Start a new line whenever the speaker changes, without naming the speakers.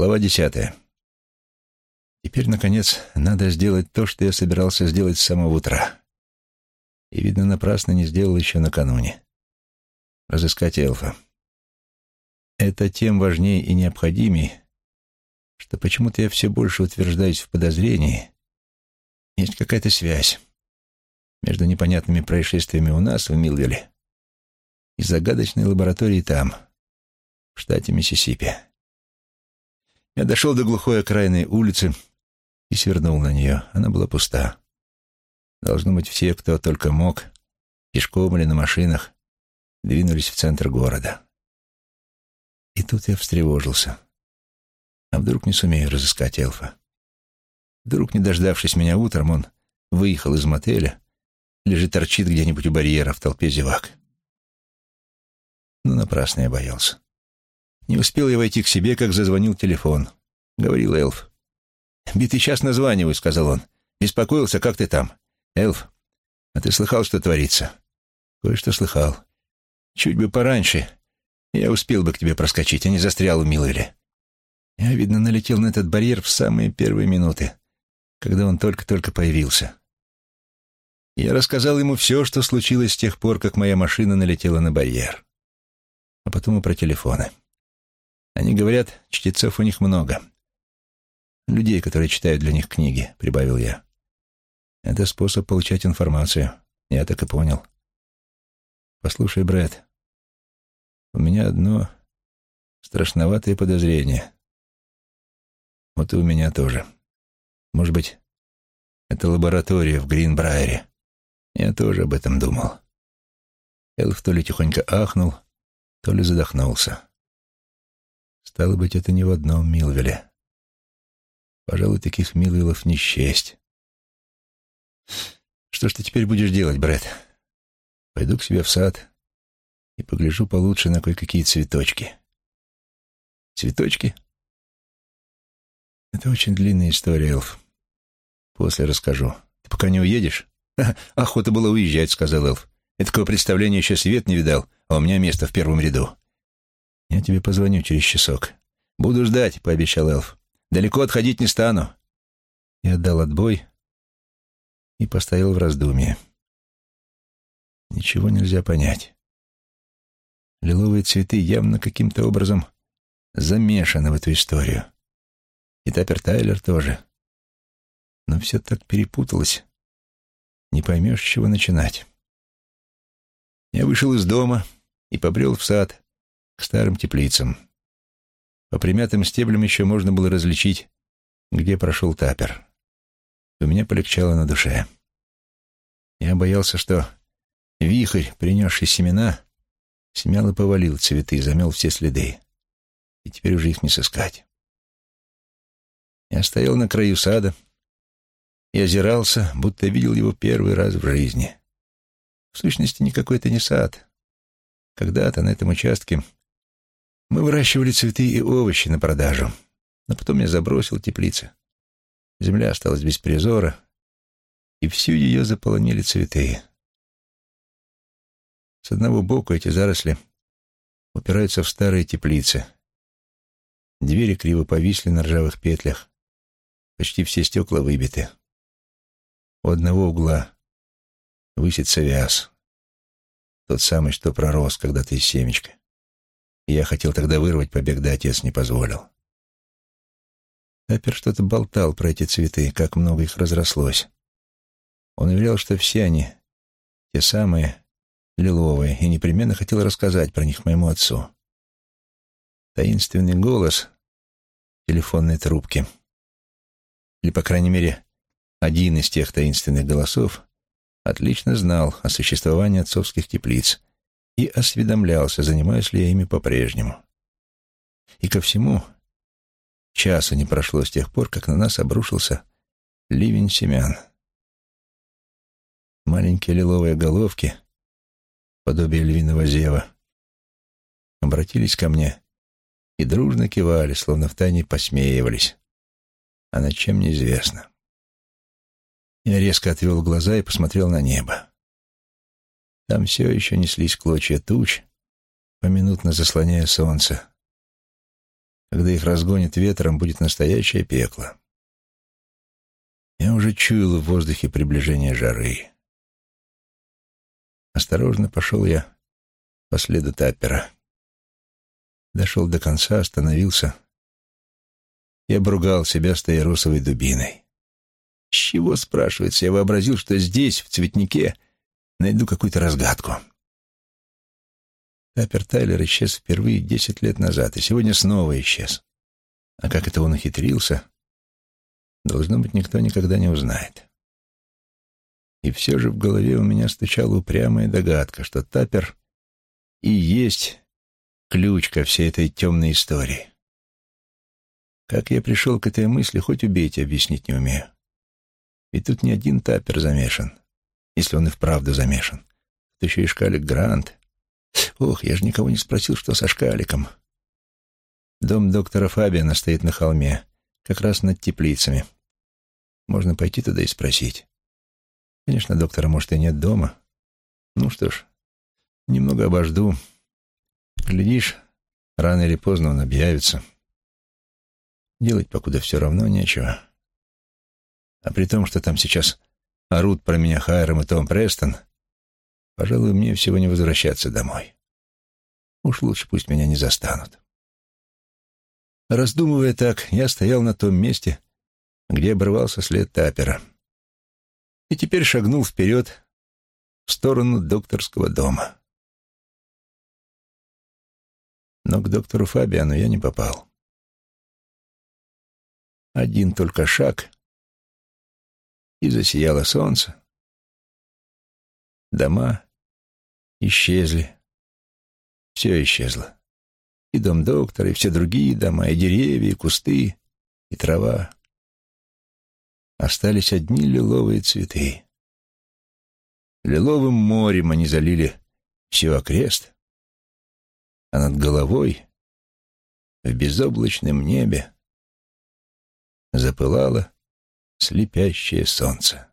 Глава десятая. Теперь, наконец, надо сделать то, что я собирался сделать с самого утра. И, видно, напрасно не сделал еще накануне. Разыскать эльфа. Это тем важнее и необходимее, что почему-то я все больше утверждаюсь в подозрении. Есть какая-то связь между непонятными происшествиями у нас, в Милвилле, и загадочной лабораторией там, в штате Миссисипи. Я дошел до глухой окраинной улицы и свернул на нее. Она была пуста. Должно быть, все, кто только мог, пешком или на машинах, двинулись в центр города. И тут я встревожился. А вдруг не сумею разыскать эльфа? Вдруг, не дождавшись меня утром, он выехал из мотеля или же торчит где-нибудь у барьера в толпе зевак. Но напрасно я боялся. Не успел я войти к себе, как зазвонил телефон. Говорил Эльф. «Битый час названиваю», — сказал он. «Беспокоился, как ты там?» «Эльф, а ты слыхал, что творится?» «Кое-что слыхал. Чуть бы пораньше. Я успел бы к тебе проскочить, а не застрял у Милвеля. Я, видно, налетел на этот барьер в самые первые минуты, когда он только-только появился. Я рассказал ему все, что случилось с тех пор, как моя машина налетела на барьер. А потом и про телефоны. Они говорят, чтецов у них много. Людей, которые читают для них книги, прибавил я. Это способ получать информацию. Я так и понял. Послушай, Брэд, у меня одно страшноватое подозрение. Вот и у меня тоже. Может быть, это лаборатория в Гринбрайере. Я тоже об этом думал. Элф то ли тихонько ахнул, то ли задохнулся. Стало быть, это не в одном Милвеле. Пожалуй, таких Милвелов не счесть. Что ж ты теперь будешь делать, Брэд? Пойду к себе в сад и погляжу получше на кое-какие цветочки. Цветочки? Это очень длинная история, Элф. После расскажу. Ты пока не уедешь? Охота было уезжать, сказал Элф. Я такого представления еще свет не видал, а у меня место в первом ряду. Я тебе позвоню через часок. Буду ждать, пообещал Элф. Далеко отходить не стану. Я отдал отбой и постоял в раздумье. Ничего нельзя понять. Лиловые цветы явно каким-то образом замешаны в эту историю. И Таппер Тайлер тоже. Но все так перепуталось. Не поймешь, с чего начинать. Я вышел из дома и побрел в сад к старым теплицам. По примятым стеблям еще можно было различить, где прошел Таппер. У меня полегчало на душе. Я боялся, что вихрь, принесший семена, Смял и повалил цветы, замел все следы. И теперь уже их не сыскать. Я стоял на краю сада и озирался, будто видел его первый раз в жизни. В сущности, никакой это не сад. Когда-то на этом участке мы выращивали цветы и овощи на продажу, но потом я забросил теплицы. Земля осталась без призора, и всю ее заполонили цветы. С одного боку эти заросли упираются в старые теплицы. Двери криво повисли на ржавых петлях. Почти все стекла выбиты. У одного угла высится вяз. Тот самый, что пророс когда-то из семечка. Я хотел тогда вырвать побег, да отец не позволил. Апер что-то болтал про эти цветы, как много их разрослось. Он уверял, что все они, те самые, лиловые, и непременно хотел рассказать про них моему отцу. Таинственный голос телефонной трубки, или, по крайней мере, один из тех таинственных голосов, отлично знал о существовании отцовских теплиц и осведомлялся, занимаюсь ли я ими по-прежнему. И ко всему, часа не прошло с тех пор, как на нас обрушился ливень семян. Маленькие лиловые головки — подобие львиного зева, обратились ко мне и дружно кивали, словно втайне посмеивались. А над чем неизвестно. Я резко отвел глаза и посмотрел на небо. Там все еще неслись клочья туч, поминутно заслоняя солнце. когда их разгонит ветром, будет настоящее пекло. Я уже чуял в воздухе приближение жары. Осторожно пошел я по следу Таппера. Дошел до конца, остановился и обругал себя стаиросовой дубиной. С чего, спрашивается, я вообразил, что здесь, в цветнике, найду какую-то разгадку. Таппер Тайлер исчез впервые десять лет назад, и сегодня снова исчез. А как это он ухитрился, должно быть, никто никогда не узнает. И все же в голове у меня стучала упрямая догадка, что Таппер и есть ключ ко всей этой темной истории. Как я пришел к этой мысли, хоть убейте, объяснить не умею. И тут не один Таппер замешан, если он и вправду замешан. Тут еще и шкалик Грант. Ох, я же никого не спросил, что со шкаликом. Дом доктора Фабиана стоит на холме, как раз над теплицами. Можно пойти туда и спросить. Конечно, доктора, может, и нет дома. Ну что ж, немного обожду. Глядишь, рано или поздно он объявится. Делать покуда все равно нечего. А при том, что там сейчас орут про меня Хайрам и Том Престон, пожалуй, мне всего не возвращаться домой. Уж лучше пусть меня не застанут. Раздумывая так, я стоял на том месте, где обрывался след Тапера, и теперь шагнул вперед в сторону докторского дома. Но к доктору Фабиану я не попал. Один только шаг — и засияло солнце. Дома исчезли. Все исчезло. И дом доктора, и все другие дома, и деревья, и кусты, и трава. Остались одни лиловые цветы. Лиловым морем они залили все окрест, а над головой, в безоблачном небе, запылало слепящее солнце.